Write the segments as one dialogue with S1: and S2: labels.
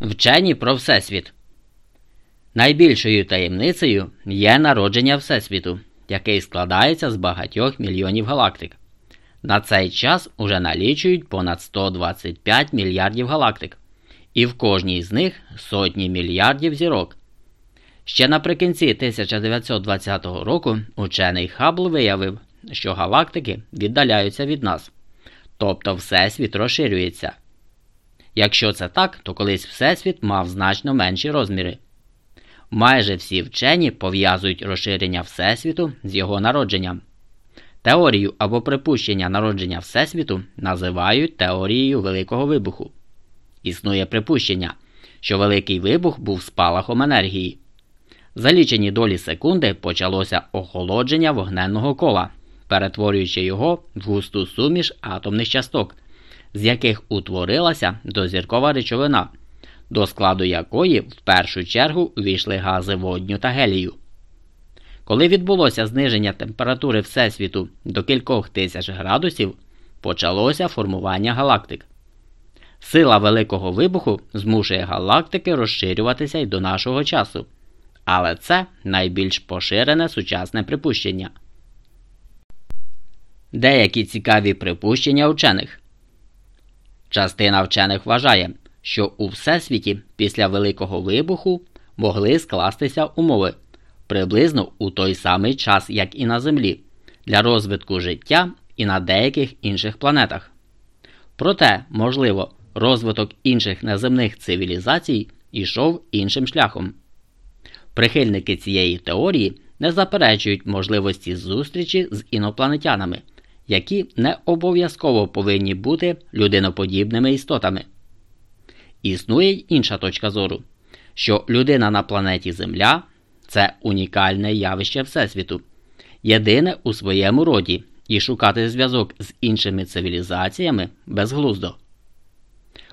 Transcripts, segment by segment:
S1: Вчені про Всесвіт. Найбільшою таємницею є народження Всесвіту, який складається з багатьох мільйонів галактик. На цей час уже налічують понад 125 мільярдів галактик, і в кожній з них сотні мільярдів зірок. Ще наприкінці 1920 року учений Хаббл виявив, що галактики віддаляються від нас, тобто Всесвіт розширюється. Якщо це так, то колись Всесвіт мав значно менші розміри. Майже всі вчені пов'язують розширення Всесвіту з його народженням. Теорію або припущення народження Всесвіту називають теорією Великого вибуху. Існує припущення, що Великий вибух був спалахом енергії. За лічені долі секунди почалося охолодження вогненного кола, перетворюючи його в густу суміш атомних часток, з яких утворилася дозіркова речовина, до складу якої в першу чергу увійшли гази водню та гелію. Коли відбулося зниження температури Всесвіту до кількох тисяч градусів, почалося формування галактик. Сила Великого вибуху змушує галактики розширюватися й до нашого часу. Але це найбільш поширене сучасне припущення. Деякі цікаві припущення вчених. Частина вчених вважає, що у Всесвіті після Великого вибуху могли скластися умови приблизно у той самий час, як і на Землі, для розвитку життя і на деяких інших планетах. Проте, можливо, розвиток інших неземних цивілізацій йшов іншим шляхом. Прихильники цієї теорії не заперечують можливості зустрічі з інопланетянами, які не обов'язково повинні бути людиноподібними істотами. Існує й інша точка зору, що людина на планеті Земля це унікальне явище Всесвіту, єдине у своєму роді, і шукати зв'язок з іншими цивілізаціями безглуздо.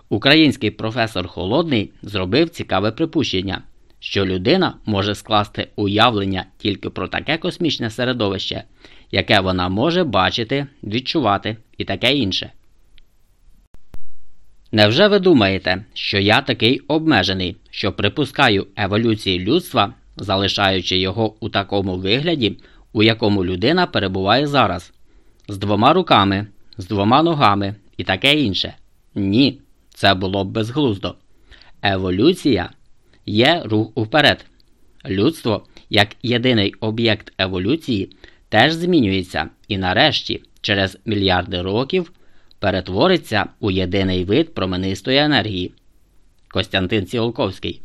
S1: Український професор Холодний зробив цікаве припущення, що людина може скласти уявлення тільки про таке космічне середовище, яке вона може бачити, відчувати і таке інше. Невже ви думаєте, що я такий обмежений, що припускаю еволюції людства, залишаючи його у такому вигляді, у якому людина перебуває зараз, з двома руками, з двома ногами і таке інше? Ні, це було б безглуздо. Еволюція є рух уперед. Людство, як єдиний об'єкт еволюції, теж змінюється і нарешті, через мільярди років, перетвориться у єдиний вид променистої енергії. Костянтин Ціолковський.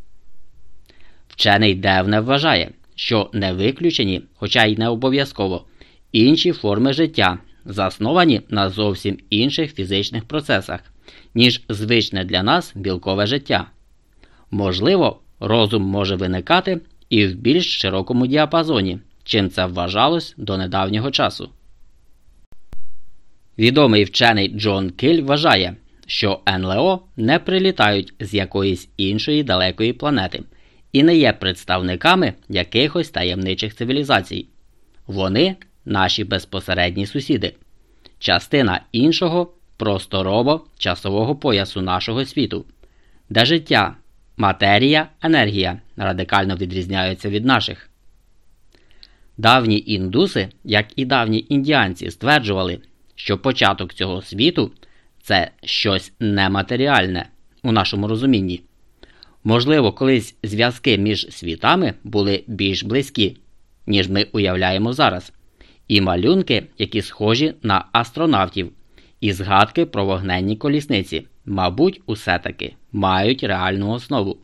S1: Вчений Девне вважає, що не виключені, хоча й не обов'язково, інші форми життя, засновані на зовсім інших фізичних процесах, ніж звичне для нас білкове життя. Можливо, розум може виникати і в більш широкому діапазоні, чим це вважалось до недавнього часу. Відомий вчений Джон Киль вважає, що НЛО не прилітають з якоїсь іншої далекої планети і не є представниками якихось таємничих цивілізацій. Вони наші безпосередні сусіди, частина іншого просторово часового поясу нашого світу, де життя, матерія, енергія радикально відрізняються від наших. Давні індуси, як і давні індіанці, стверджували, що початок цього світу це щось нематеріальне у нашому розумінні. Можливо, колись зв'язки між світами були більш близькі, ніж ми уявляємо зараз, і малюнки, які схожі на астронавтів, і згадки про вогненні колісниці, мабуть, усе таки мають реальну основу.